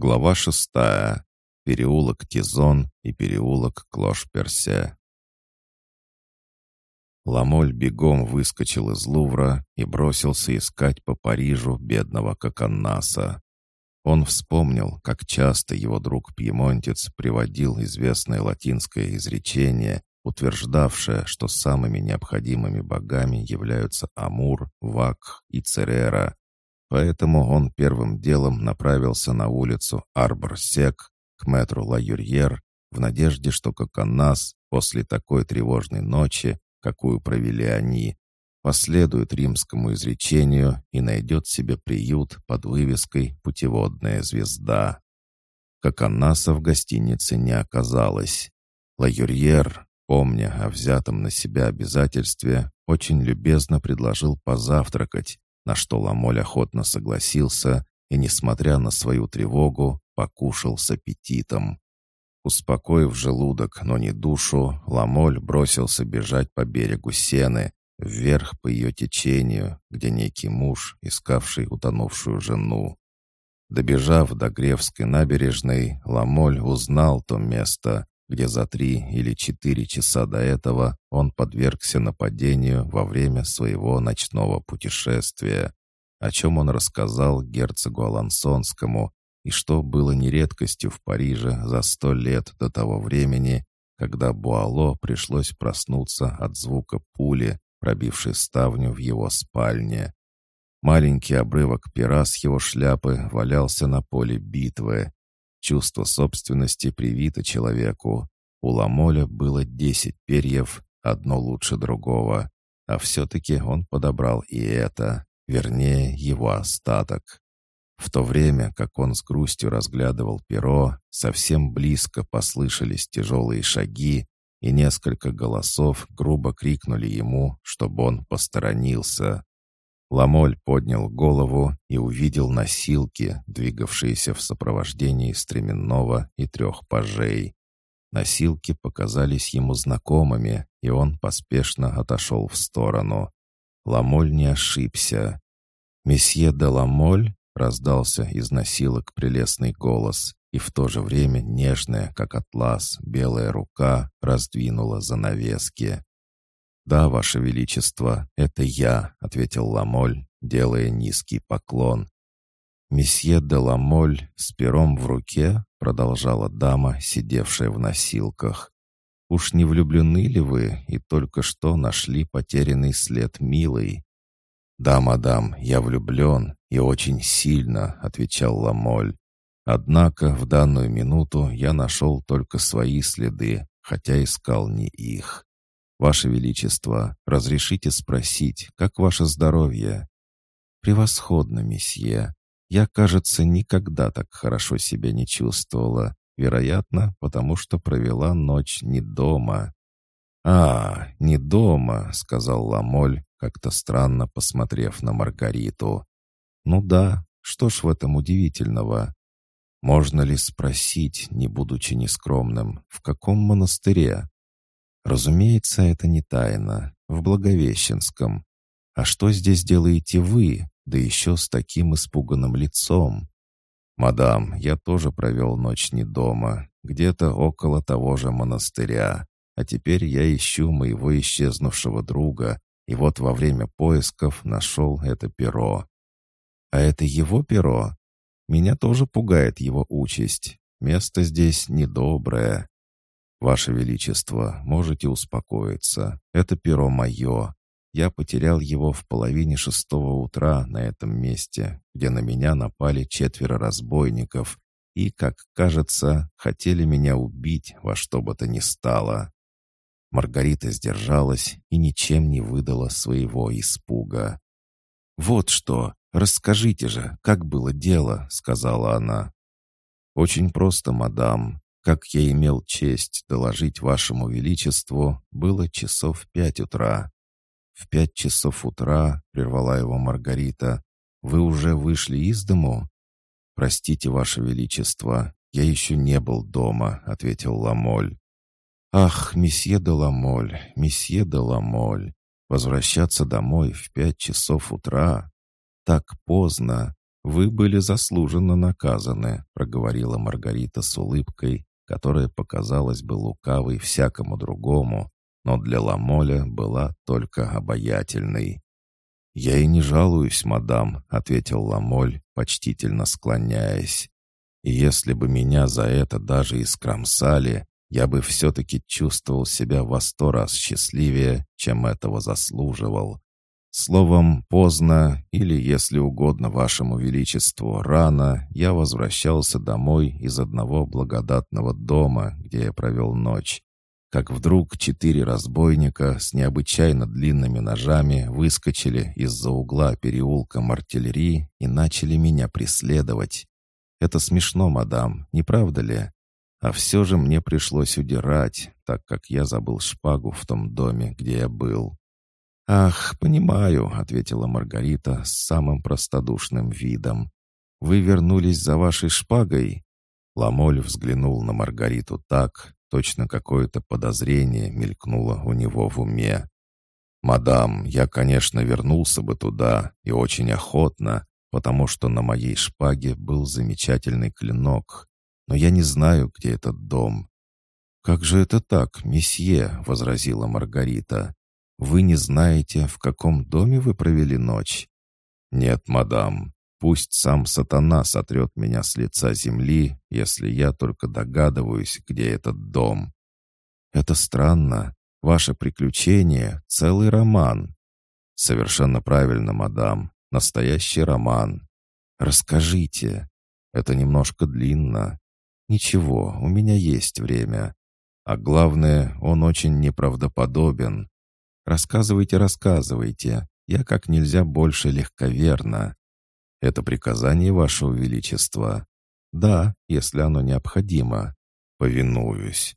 Глава шестая. Переулок Тизон и переулок Клош-Персе. Ламоль бегом выскочил из Лувра и бросился искать по Парижу бедного Коканнаса. Он вспомнил, как часто его друг-пьемонтец приводил известное латинское изречение, утверждавшее, что самыми необходимыми богами являются Амур, Вак и Церера. Поэтому он первым делом направился на улицу Арбор-Сек к метру Ла-Юрьер в надежде, что Коканас после такой тревожной ночи, какую провели они, последует римскому изречению и найдет себе приют под вывеской «Путеводная звезда». Коканаса в гостинице не оказалось. Ла-Юрьер, помня о взятом на себя обязательстве, очень любезно предложил позавтракать, на что Ламоль охотно согласился и, несмотря на свою тревогу, покушал с аппетитом. Успокоив желудок, но не душу, Ламоль бросился бежать по берегу Сены, вверх по ее течению, где некий муж, искавший утонувшую жену. Добежав до Гревской набережной, Ламоль узнал то место, где за три или четыре часа до этого он подвергся нападению во время своего ночного путешествия, о чем он рассказал герцогу Алансонскому, и что было не редкостью в Париже за сто лет до того времени, когда Буало пришлось проснуться от звука пули, пробившей ставню в его спальне. Маленький обрывок пера с его шляпы валялся на поле битвы, Чувство собственности привито человеку. У Ламоля было десять перьев, одно лучше другого. А все-таки он подобрал и это, вернее, его остаток. В то время, как он с грустью разглядывал перо, совсем близко послышались тяжелые шаги, и несколько голосов грубо крикнули ему, чтобы он посторонился. Ламоль поднял голову и увидел носилки, двигавшиеся в сопровождении стременного и трех пажей. Носилки показались ему знакомыми, и он поспешно отошел в сторону. Ламоль не ошибся. «Месье де Ламоль?» — раздался из носилок прелестный голос, и в то же время нежная, как атлас, белая рука раздвинула занавески. «Да, Ваше Величество, это я», — ответил Ламоль, делая низкий поклон. «Месье де Ламоль с пером в руке», — продолжала дама, сидевшая в носилках. «Уж не влюблены ли вы и только что нашли потерянный след милой?» «Да, мадам, я влюблен и очень сильно», — отвечал Ламоль. «Однако в данную минуту я нашел только свои следы, хотя искал не их». «Ваше Величество, разрешите спросить, как ваше здоровье?» «Превосходно, месье. Я, кажется, никогда так хорошо себя не чувствовала. Вероятно, потому что провела ночь не дома». «А, не дома», — сказал Ламоль, как-то странно посмотрев на Маргариту. «Ну да, что ж в этом удивительного? Можно ли спросить, не будучи нескромным, в каком монастыре?» Разумеется, это не тайна. В Благовещенском. А что здесь делаете вы, да еще с таким испуганным лицом? «Мадам, я тоже провел ночь не дома, где-то около того же монастыря. А теперь я ищу моего исчезнувшего друга, и вот во время поисков нашел это перо». «А это его перо? Меня тоже пугает его участь. Место здесь недоброе. «Ваше Величество, можете успокоиться. Это перо мое. Я потерял его в половине шестого утра на этом месте, где на меня напали четверо разбойников и, как кажется, хотели меня убить во что бы то ни стало». Маргарита сдержалась и ничем не выдала своего испуга. «Вот что! Расскажите же, как было дело?» — сказала она. «Очень просто, мадам. Как я имел честь доложить вашему величеству, было часов пять утра. В пять часов утра, прервала его Маргарита, вы уже вышли из дому? Простите, ваше величество, я еще не был дома, ответил Ламоль. Ах, месье де Ламоль, месье де Ламоль, возвращаться домой в пять часов утра? Так поздно. вы были заслуженно наказаны», — проговорила Маргарита с улыбкой, которая показалась бы лукавой всякому другому, но для Ламоля была только обаятельной. «Я и не жалуюсь, мадам», — ответил Ламоль, почтительно склоняясь. «И если бы меня за это даже и скромсали, я бы все-таки чувствовал себя во сто раз счастливее, чем этого заслуживал. Словом, поздно, или, если угодно вашему величеству, рано, я возвращался домой из одного благодатного дома, где я провел ночь. Как вдруг четыре разбойника с необычайно длинными ножами выскочили из-за угла переулка Мартелери и начали меня преследовать. Это смешно, мадам, не правда ли? А все же мне пришлось удирать, так как я забыл шпагу в том доме, где я был. «Ах, понимаю», — ответила Маргарита с самым простодушным видом. «Вы вернулись за вашей шпагой?» Ламоль взглянул на Маргариту так, точно какое-то подозрение мелькнуло у него в уме. «Мадам, я, конечно, вернулся бы туда, и очень охотно, потому что на моей шпаге был замечательный клинок. Но я не знаю, где этот дом». «Как же это так, месье?» — возразила Маргарита. Вы не знаете, в каком доме вы провели ночь?» «Нет, мадам. Пусть сам сатана сотрет меня с лица земли, если я только догадываюсь, где этот дом». «Это странно. Ваше приключение — целый роман». «Совершенно правильно, мадам. Настоящий роман. Расскажите. Это немножко длинно. Ничего, у меня есть время. А главное, он очень неправдоподобен. «Рассказывайте, рассказывайте. Я как нельзя больше легковерно». «Это приказание, Вашего Величества?» «Да, если оно необходимо». «Повинуюсь».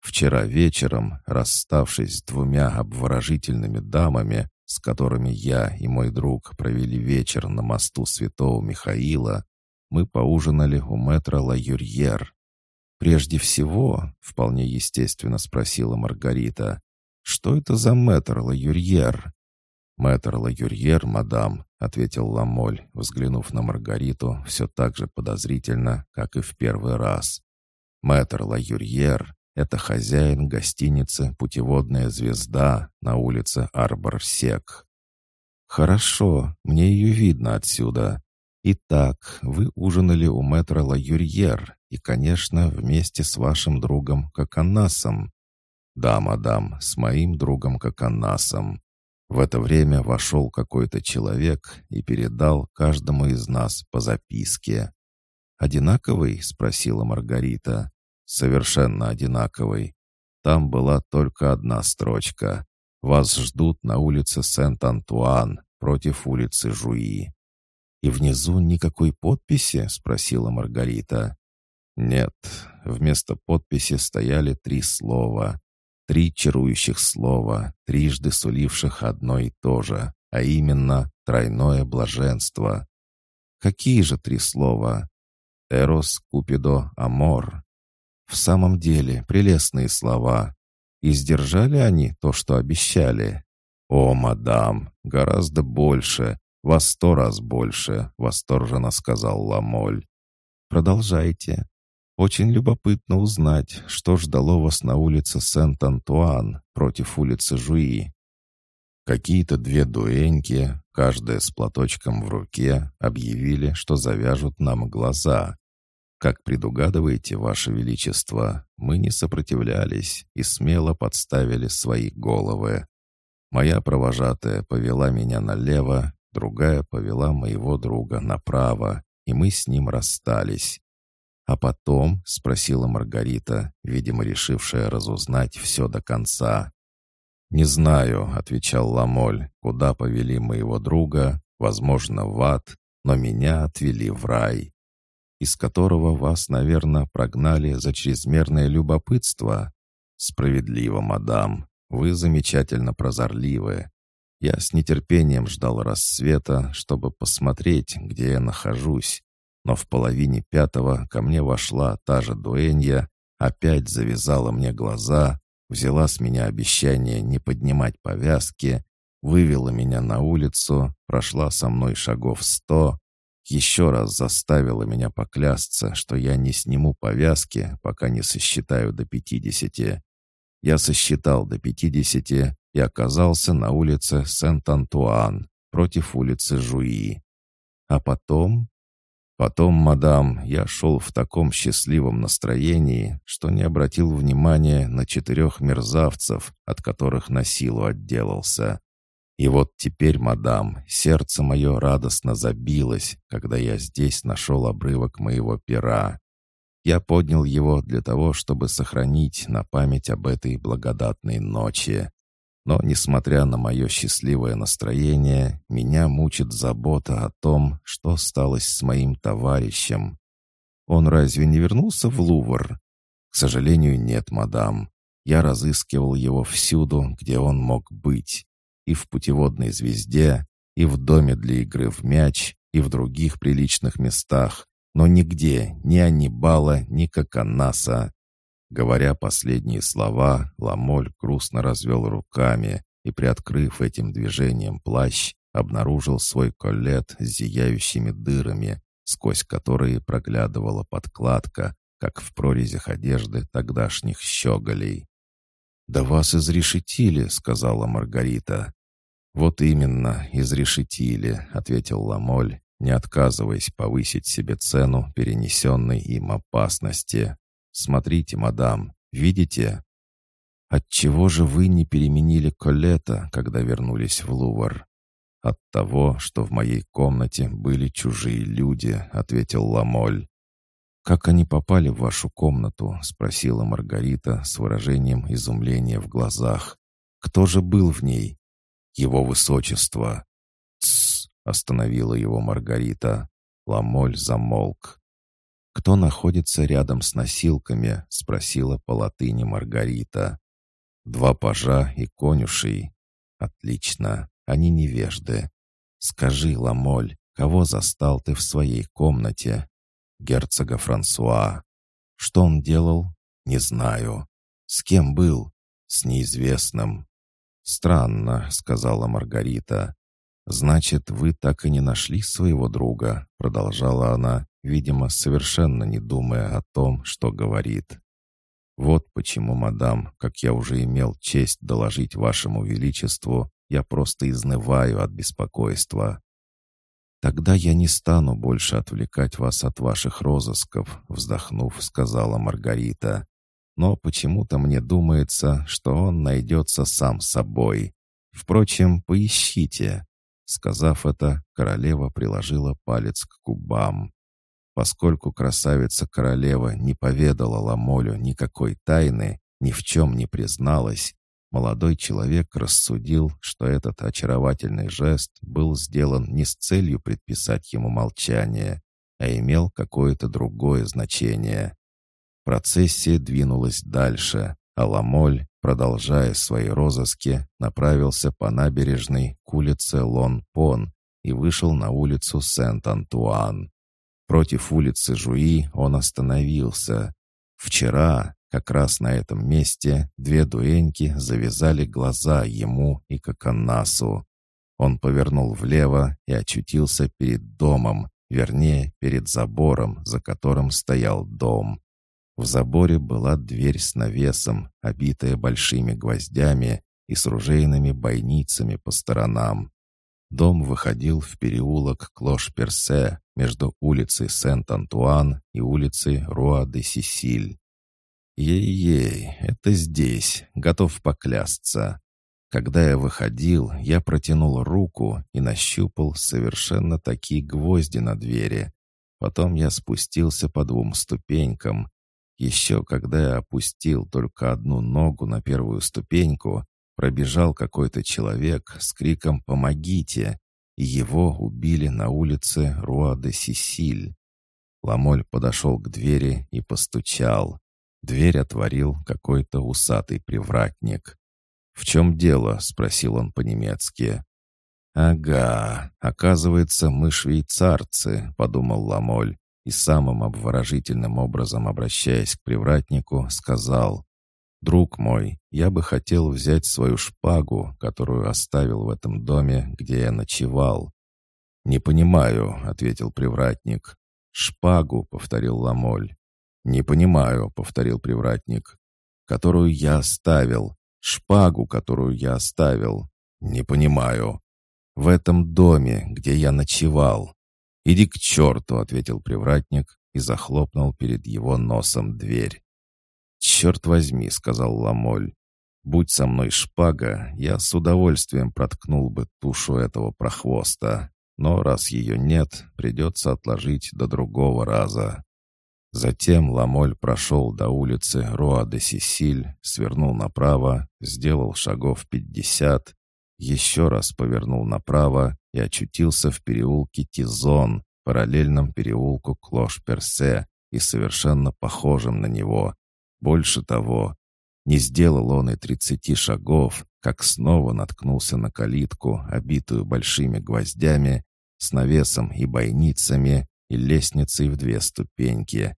Вчера вечером, расставшись с двумя обворожительными дамами, с которыми я и мой друг провели вечер на мосту Святого Михаила, мы поужинали у мэтра Ла Юрьер. «Прежде всего», — вполне естественно спросила Маргарита, «Что это за мэтр Ла-Юрьер?» «Мэтр Ла-Юрьер, мадам», — ответил Ламоль, взглянув на Маргариту все так же подозрительно, как и в первый раз. «Мэтр Ла-Юрьер — это хозяин гостиницы «Путеводная звезда» на улице Арбор-Сек». «Хорошо, мне ее видно отсюда. Итак, вы ужинали у мэтра Ла-Юрьер и, конечно, вместе с вашим другом Коканасом. «Да, мадам, с моим другом Коканасом». В это время вошел какой-то человек и передал каждому из нас по записке. «Одинаковый?» — спросила Маргарита. «Совершенно одинаковый. Там была только одна строчка. Вас ждут на улице Сент-Антуан против улицы Жуи». «И внизу никакой подписи?» — спросила Маргарита. «Нет, вместо подписи стояли три слова. Три чарующих слова, трижды суливших одно и то же, а именно тройное блаженство. Какие же три слова? Эрос, Купидо, Амор. В самом деле, прелестные слова. И сдержали они то, что обещали? О, мадам, гораздо больше, во сто раз больше, восторженно сказал Ламоль. Продолжайте. Очень любопытно узнать, что ждало вас на улице Сент-Антуан против улицы Жуи. Какие-то две дуэньки, каждая с платочком в руке, объявили, что завяжут нам глаза. Как предугадываете, Ваше Величество, мы не сопротивлялись и смело подставили свои головы. Моя провожатая повела меня налево, другая повела моего друга направо, и мы с ним расстались. «А потом?» — спросила Маргарита, видимо, решившая разузнать все до конца. «Не знаю», — отвечал Ламоль, — «куда повели моего друга, возможно, в ад, но меня отвели в рай, из которого вас, наверное, прогнали за чрезмерное любопытство. Справедливо, мадам, вы замечательно прозорливы. Я с нетерпением ждал рассвета, чтобы посмотреть, где я нахожусь, но в половине пятого ко мне вошла та же дуэнья, опять завязала мне глаза, взяла с меня обещание не поднимать повязки, вывела меня на улицу, прошла со мной шагов сто, еще раз заставила меня поклясться, что я не сниму повязки, пока не сосчитаю до пятидесяти. Я сосчитал до пятидесяти и оказался на улице Сент-Антуан против улицы Жуи. А потом... Потом, мадам, я шел в таком счастливом настроении, что не обратил внимания на четырех мерзавцев, от которых на силу отделался. И вот теперь, мадам, сердце мое радостно забилось, когда я здесь нашел обрывок моего пера. Я поднял его для того, чтобы сохранить на память об этой благодатной ночи. Но, несмотря на мое счастливое настроение, меня мучит забота о том, что стало с моим товарищем. Он разве не вернулся в Лувр? К сожалению, нет, мадам. Я разыскивал его всюду, где он мог быть и в путеводной звезде, и в доме для игры в мяч, и в других приличных местах, но нигде ни Аннибала, ни Коканаса. Говоря последние слова, Ламоль грустно развел руками и, приоткрыв этим движением плащ, обнаружил свой колет с зияющими дырами, сквозь которые проглядывала подкладка, как в прорезях одежды тогдашних щеголей. «Да вас изрешетили», — сказала Маргарита. «Вот именно, изрешетили», — ответил Ламоль, не отказываясь повысить себе цену перенесенной им опасности. «Смотрите, мадам, видите?» «Отчего же вы не переменили Колета, когда вернулись в Лувр?» «От того, что в моей комнате были чужие люди», — ответил Ламоль. «Как они попали в вашу комнату?» — спросила Маргарита с выражением изумления в глазах. «Кто же был в ней?» его высочество!» «Тссс!» — остановила его Маргарита. Ламоль замолк. «Кто находится рядом с носилками?» — спросила по латыни Маргарита. «Два пажа и конюшей». «Отлично, они невежды. Скажи, Ламоль, кого застал ты в своей комнате?» «Герцога Франсуа». «Что он делал?» «Не знаю». «С кем был?» «С неизвестным». «Странно», — сказала Маргарита. «Значит, вы так и не нашли своего друга?» — продолжала она, видимо, совершенно не думая о том, что говорит. «Вот почему, мадам, как я уже имел честь доложить вашему величеству, я просто изнываю от беспокойства». «Тогда я не стану больше отвлекать вас от ваших розысков», — вздохнув, сказала Маргарита но почему-то мне думается, что он найдется сам собой. Впрочем, поищите». Сказав это, королева приложила палец к губам. Поскольку красавица-королева не поведала Ламолю никакой тайны, ни в чем не призналась, молодой человек рассудил, что этот очаровательный жест был сделан не с целью предписать ему молчание, а имел какое-то другое значение. Процессия двинулась дальше, а Ламоль, продолжая свои розыски, направился по набережной к улице Лон-Пон и вышел на улицу Сент-Антуан. Против улицы Жуи он остановился. Вчера, как раз на этом месте, две дуэньки завязали глаза ему и Коканасу. Он повернул влево и очутился перед домом, вернее, перед забором, за которым стоял дом. В заборе была дверь с навесом, обитая большими гвоздями и с ружейными бойницами по сторонам. Дом выходил в переулок Клош-Персе между улицей Сент-Антуан и улицей Руа-де-Сисиль. Ей-ей, это здесь, готов поклясться. Когда я выходил, я протянул руку и нащупал совершенно такие гвозди на двери. Потом я спустился по двум ступенькам, еще когда я опустил только одну ногу на первую ступеньку, пробежал какой-то человек с криком «Помогите!» Его убили на улице Руа-де-Сисиль. Ламоль подошел к двери и постучал. Дверь отворил какой-то усатый привратник. «В чем дело?» — спросил он по-немецки. «Ага, оказывается, мы швейцарцы», — подумал Ламоль и самым обворожительным образом обращаясь к привратнику, сказал «Друг мой, я бы хотел взять свою шпагу, которую оставил в этом доме, где я ночевал». «Не понимаю», — ответил привратник. «Шпагу», — повторил Ламоль. «Не понимаю», — повторил привратник. «Которую я оставил. Шпагу, которую я оставил. Не понимаю. В этом доме, где я ночевал». «Иди к черту», — ответил привратник и захлопнул перед его носом дверь. «Черт возьми», — сказал Ламоль. «Будь со мной шпага, я с удовольствием проткнул бы тушу этого прохвоста. Но раз ее нет, придется отложить до другого раза». Затем Ламоль прошел до улицы Руа-де-Сисиль, свернул направо, сделал шагов пятьдесят, еще раз повернул направо и очутился в переулке Тизон, параллельном переулку Клош-Персе и совершенно похожем на него. Больше того, не сделал он и тридцати шагов, как снова наткнулся на калитку, обитую большими гвоздями, с навесом и бойницами, и лестницей в две ступеньки.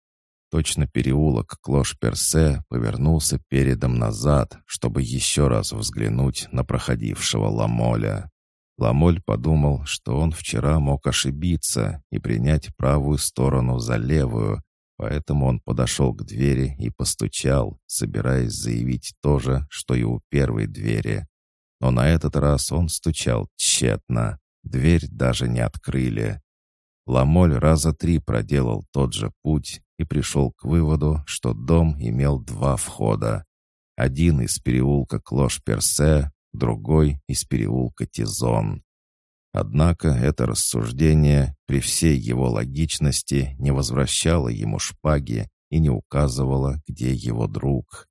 Точно переулок Клош-Персе повернулся передом назад, чтобы еще раз взглянуть на проходившего Ламоля. Ламоль подумал, что он вчера мог ошибиться и принять правую сторону за левую, поэтому он подошел к двери и постучал, собираясь заявить то же, что и у первой двери. Но на этот раз он стучал тщетно. Дверь даже не открыли. Ламоль раза три проделал тот же путь и пришел к выводу, что дом имел два входа. Один из переулка Клош-Персе, другой из переулка Тизон. Однако это рассуждение при всей его логичности не возвращало ему шпаги и не указывало, где его друг.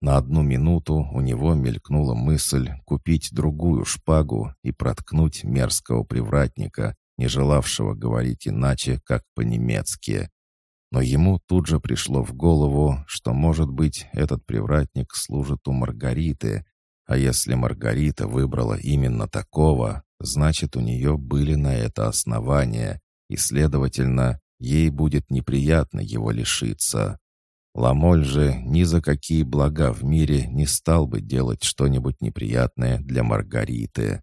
На одну минуту у него мелькнула мысль купить другую шпагу и проткнуть мерзкого привратника, не желавшего говорить иначе, как по-немецки. Но ему тут же пришло в голову, что, может быть, этот привратник служит у Маргариты, а если Маргарита выбрала именно такого, значит, у нее были на это основания, и, следовательно, ей будет неприятно его лишиться. Ламоль же ни за какие блага в мире не стал бы делать что-нибудь неприятное для Маргариты.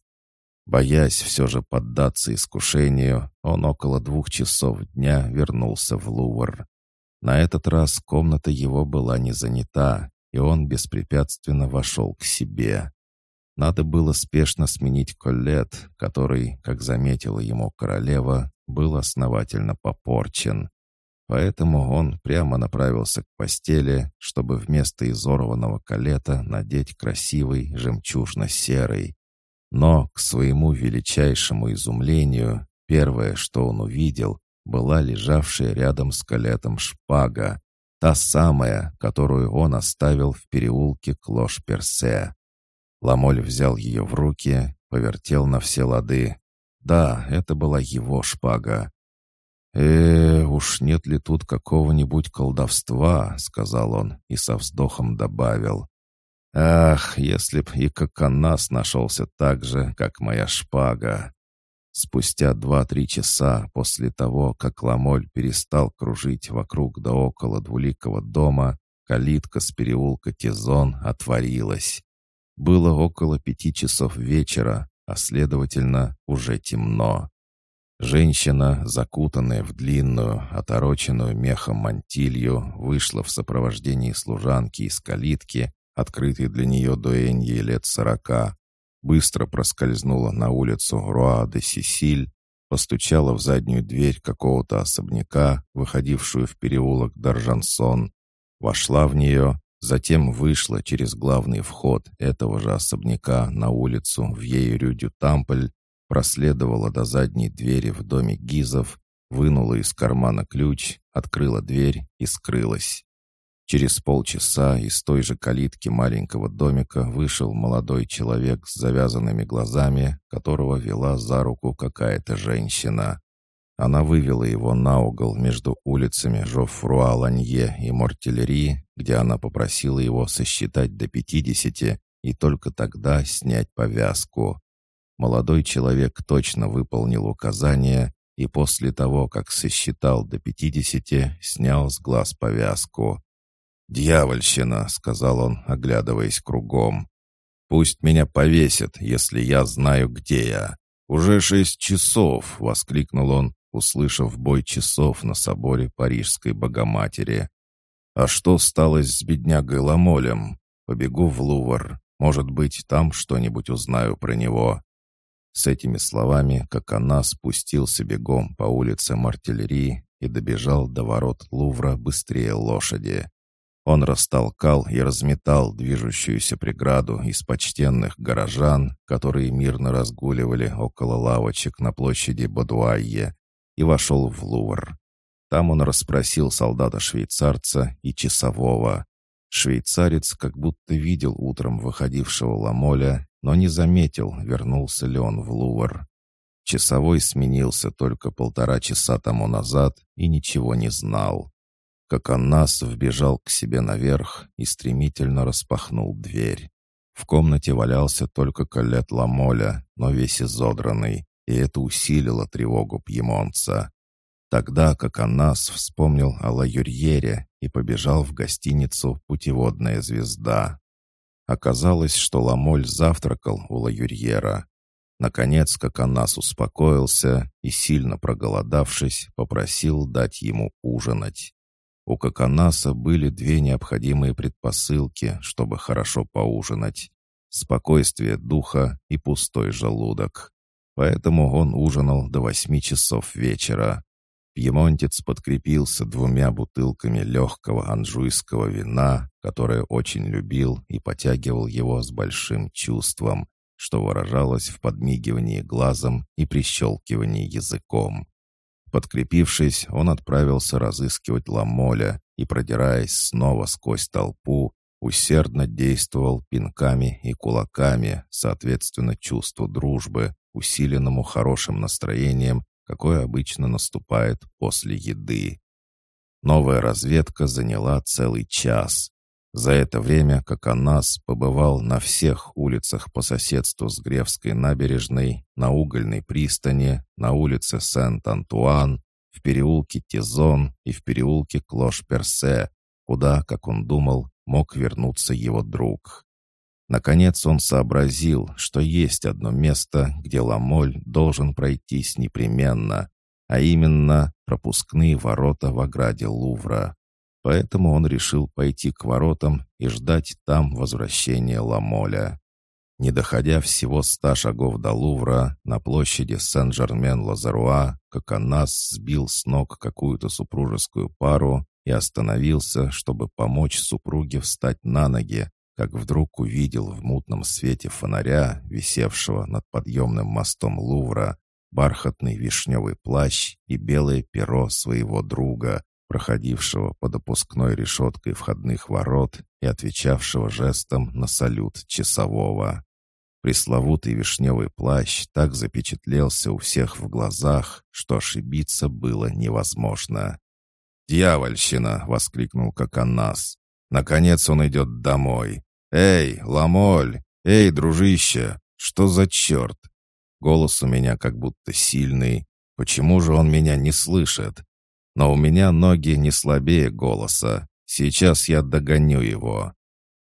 Боясь все же поддаться искушению, он около двух часов дня вернулся в Лувр. На этот раз комната его была не занята, и он беспрепятственно вошел к себе. Надо было спешно сменить коллет, который, как заметила ему королева, был основательно попорчен. Поэтому он прямо направился к постели, чтобы вместо изорванного колета надеть красивый жемчужно-серый. Но, к своему величайшему изумлению, первое, что он увидел, была лежавшая рядом с колетом шпага, та самая, которую он оставил в переулке Клош-Персе. Ламоль взял ее в руки, повертел на все лады. Да, это была его шпага. «Э, уж нет ли тут какого-нибудь колдовства?» — сказал он и со вздохом добавил. «Ах, если б и Коконас нашелся так же, как моя шпага!» Спустя два-три часа после того, как Ламоль перестал кружить вокруг да около двуликого дома, калитка с переулка Тизон отворилась. Было около пяти часов вечера, а следовательно, уже темно. Женщина, закутанная в длинную, отороченную мехом мантилью, вышла в сопровождении служанки из калитки, открытой для нее дуэньей лет сорока, быстро проскользнула на улицу Руа-де-Сисиль, постучала в заднюю дверь какого-то особняка, выходившую в переулок Даржансон, вошла в нее Затем вышла через главный вход этого же особняка на улицу в Ейрю-Дю-Тампль, проследовала до задней двери в доме Гизов, вынула из кармана ключ, открыла дверь и скрылась. Через полчаса из той же калитки маленького домика вышел молодой человек с завязанными глазами, которого вела за руку какая-то женщина. Она вывела его на угол между улицами Жофруа-Ланье и Мортелери, где она попросила его сосчитать до пятидесяти и только тогда снять повязку. Молодой человек точно выполнил указание и после того, как сосчитал до пятидесяти, снял с глаз повязку. «Дьявольщина!» — сказал он, оглядываясь кругом. «Пусть меня повесят, если я знаю, где я. «Уже шесть часов!» — воскликнул он, услышав бой часов на соборе Парижской Богоматери. «А что стало с беднягой Ламолем? Побегу в Лувр. Может быть, там что-нибудь узнаю про него». С этими словами, как она спустился бегом по улице Мартиллерии и добежал до ворот Лувра быстрее лошади. Он растолкал и разметал движущуюся преграду из почтенных горожан, которые мирно разгуливали около лавочек на площади Бодуайе, и вошел в Лувр. Там он расспросил солдата-швейцарца и часового. Швейцарец как будто видел утром выходившего Ламоля, но не заметил, вернулся ли он в Лувр. Часовой сменился только полтора часа тому назад и ничего не знал. Как Аннас вбежал к себе наверх и стремительно распахнул дверь. В комнате валялся только колет Ламоля, но весь изодранный, и это усилило тревогу пьемонца. Тогда как Аннас вспомнил о Ла Юрьере и побежал в гостиницу «Путеводная звезда». Оказалось, что Ламоль завтракал у Ла Юрьера. Наконец, как Аннас успокоился и, сильно проголодавшись, попросил дать ему ужинать. У Коконаса были две необходимые предпосылки, чтобы хорошо поужинать. Спокойствие духа и пустой желудок. Поэтому он ужинал до восьми часов вечера. Пьемонтец подкрепился двумя бутылками легкого анжуйского вина, которое очень любил и потягивал его с большим чувством, что выражалось в подмигивании глазом и прищелкивании языком. Подкрепившись, он отправился разыскивать Ламоля и, продираясь снова сквозь толпу, усердно действовал пинками и кулаками, соответственно чувству дружбы, усиленному хорошим настроением какое обычно наступает после еды. Новая разведка заняла целый час. За это время как Анас побывал на всех улицах по соседству с Гревской набережной, на угольной пристани, на улице Сент-Антуан, в переулке Тизон и в переулке Клош-Персе, куда, как он думал, мог вернуться его друг. Наконец он сообразил, что есть одно место, где Ламоль должен пройтись непременно, а именно пропускные ворота в ограде Лувра. Поэтому он решил пойти к воротам и ждать там возвращения Ламоля. Не доходя всего ста шагов до Лувра, на площади Сен-Жермен-Лазаруа, Коконас сбил с ног какую-то супружескую пару и остановился, чтобы помочь супруге встать на ноги, как вдруг увидел в мутном свете фонаря, висевшего над подъемным мостом Лувра, бархатный вишневый плащ и белое перо своего друга, проходившего под опускной решеткой входных ворот и отвечавшего жестом на салют часового. Пресловутый вишневый плащ так запечатлелся у всех в глазах, что ошибиться было невозможно. «Дьявольщина!» — воскликнул Коканас. «Наконец он идет домой. «Эй, Ламоль! Эй, дружище! Что за черт?» Голос у меня как будто сильный. Почему же он меня не слышит? Но у меня ноги не слабее голоса. Сейчас я догоню его.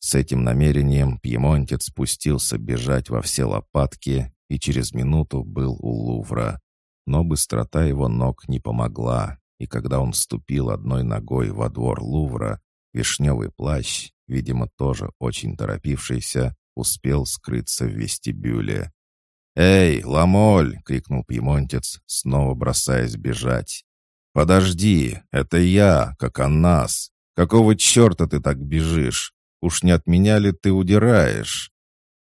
С этим намерением пьемонтец спустился бежать во все лопатки и через минуту был у Лувра. Но быстрота его ног не помогла, и когда он ступил одной ногой во двор Лувра, вишневый плащ, видимо, тоже очень торопившийся, успел скрыться в вестибюле. «Эй, Ламоль!» — крикнул пьемонтец, снова бросаясь бежать. «Подожди, это я, как Аннас. Какого черта ты так бежишь? Уж не от меня ли ты удираешь?»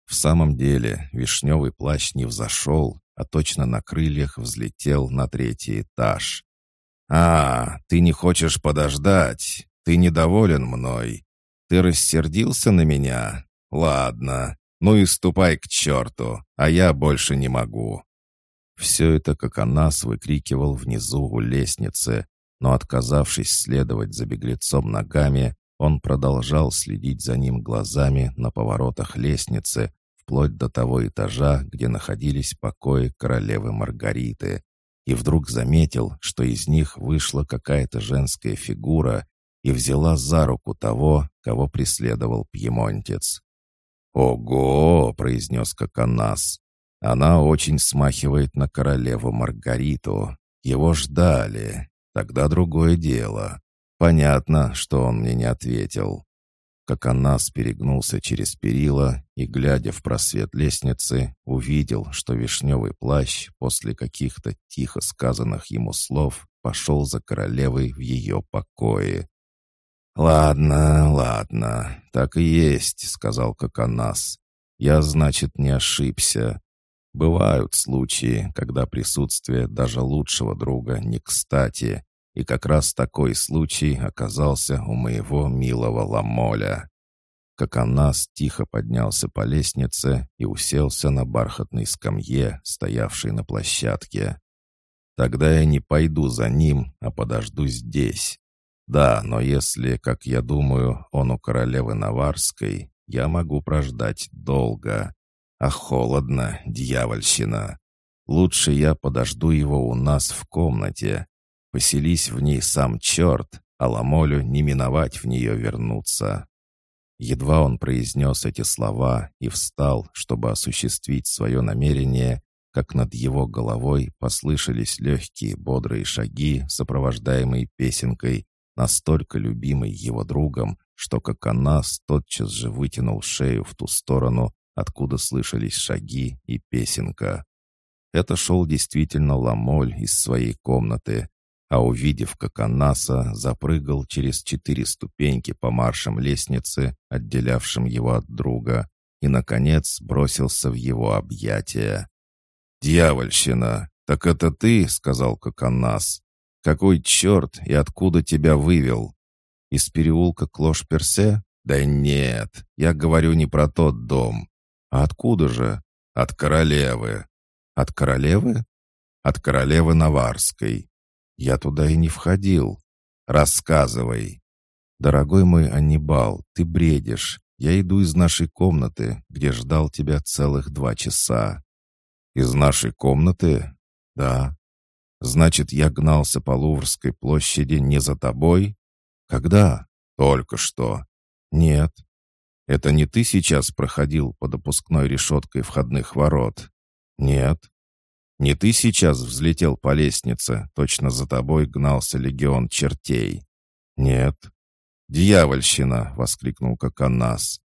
В самом деле вишневый плащ не взошел, а точно на крыльях взлетел на третий этаж. «А, ты не хочешь подождать? Ты недоволен мной? Ты рассердился на меня? Ладно, ну и ступай к черту, а я больше не могу». Все это как Анас выкрикивал внизу у лестницы, но, отказавшись следовать за беглецом ногами, он продолжал следить за ним глазами на поворотах лестницы, вплоть до того этажа, где находились покои королевы Маргариты, и вдруг заметил, что из них вышла какая-то женская фигура и взяла за руку того, кого преследовал пьемонтец. «Ого!» — произнес Коконас. Она очень смахивает на королеву Маргариту. Его ждали. Тогда другое дело. Понятно, что он мне не ответил. Как Анас перегнулся через перила и, глядя в просвет лестницы, увидел, что вишневый плащ после каких-то тихо сказанных ему слов пошел за королевой в ее покое. «Ладно, ладно, так и есть», — сказал Коконас. «Я, значит, не ошибся. Бывают случаи, когда присутствие даже лучшего друга не кстати, и как раз такой случай оказался у моего милого Ламоля. Коконас тихо поднялся по лестнице и уселся на бархатной скамье, стоявшей на площадке. «Тогда я не пойду за ним, а подожду здесь. Да, но если, как я думаю, он у королевы Наварской, я могу прождать долго. А холодно, дьявольщина. Лучше я подожду его у нас в комнате. Поселись в ней сам черт, а Ламолю не миновать в нее вернуться. Едва он произнес эти слова и встал, чтобы осуществить свое намерение, как над его головой послышались легкие бодрые шаги, сопровождаемые песенкой, настолько любимой его другом, что как она тотчас же вытянул шею в ту сторону, откуда слышались шаги и песенка. Это шел действительно Ламоль из своей комнаты, а увидев, как Анаса запрыгал через четыре ступеньки по маршам лестницы, отделявшим его от друга, и, наконец, бросился в его объятия. «Дьявольщина! Так это ты?» — сказал Коканас. «Какой черт и откуда тебя вывел? Из переулка Клош-Персе? Да нет, я говорю не про тот дом. А откуда же? От королевы. От королевы? От королевы Наварской. Я туда и не входил. Рассказывай. Дорогой мой Аннибал, ты бредишь. Я иду из нашей комнаты, где ждал тебя целых два часа. Из нашей комнаты? Да. Значит, я гнался по Луврской площади не за тобой? Когда? Только что. Нет. Это не ты сейчас проходил по допускной решеткой входных ворот? Нет. Не ты сейчас взлетел по лестнице, точно за тобой гнался легион чертей. Нет. «Дьявольщина!» — воскликнул Коканас.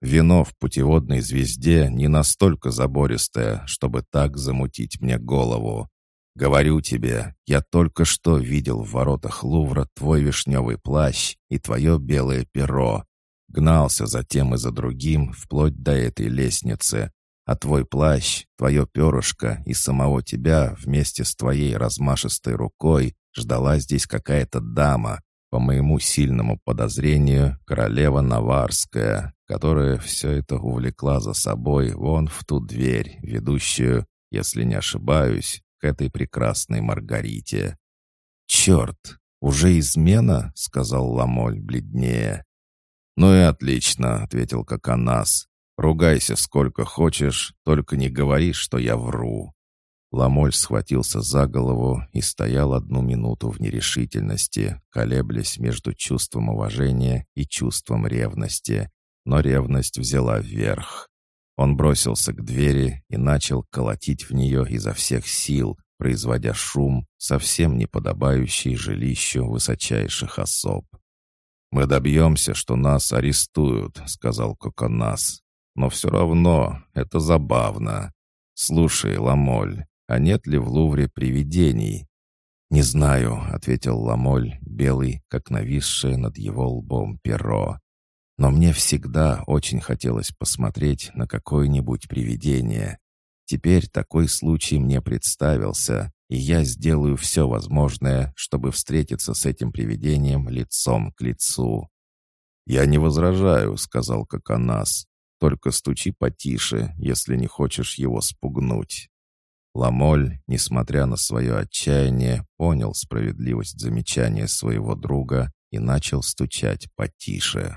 «Вино в путеводной звезде не настолько забористое, чтобы так замутить мне голову. Говорю тебе, я только что видел в воротах Лувра твой вишневый плащ и твое белое перо. Гнался за тем и за другим вплоть до этой лестницы, а твой плащ, твое перышко и самого тебя вместе с твоей размашистой рукой ждала здесь какая-то дама, по моему сильному подозрению, королева Наварская, которая все это увлекла за собой вон в ту дверь, ведущую, если не ошибаюсь, этой прекрасной Маргарите. «Черт, уже измена?» — сказал Ламоль бледнее. «Ну и отлично», — ответил Коконас. Ругайся сколько хочешь, только не говори, что я вру». Ламоль схватился за голову и стоял одну минуту в нерешительности, колеблясь между чувством уважения и чувством ревности. Но ревность взяла вверх. Он бросился к двери и начал колотить в нее изо всех сил, производя шум, совсем не подобающий жилищу высочайших особ. «Мы добьемся, что нас арестуют», — сказал Коконас. Но все равно это забавно. Слушай, Ламоль, а нет ли в Лувре привидений?» «Не знаю», — ответил Ламоль, белый, как нависшее над его лбом перо. «Но мне всегда очень хотелось посмотреть на какое-нибудь привидение. Теперь такой случай мне представился, и я сделаю все возможное, чтобы встретиться с этим привидением лицом к лицу». «Я не возражаю», — сказал Коконас. Только стучи потише, если не хочешь его спугнуть». Ламоль, несмотря на свое отчаяние, понял справедливость замечания своего друга и начал стучать потише.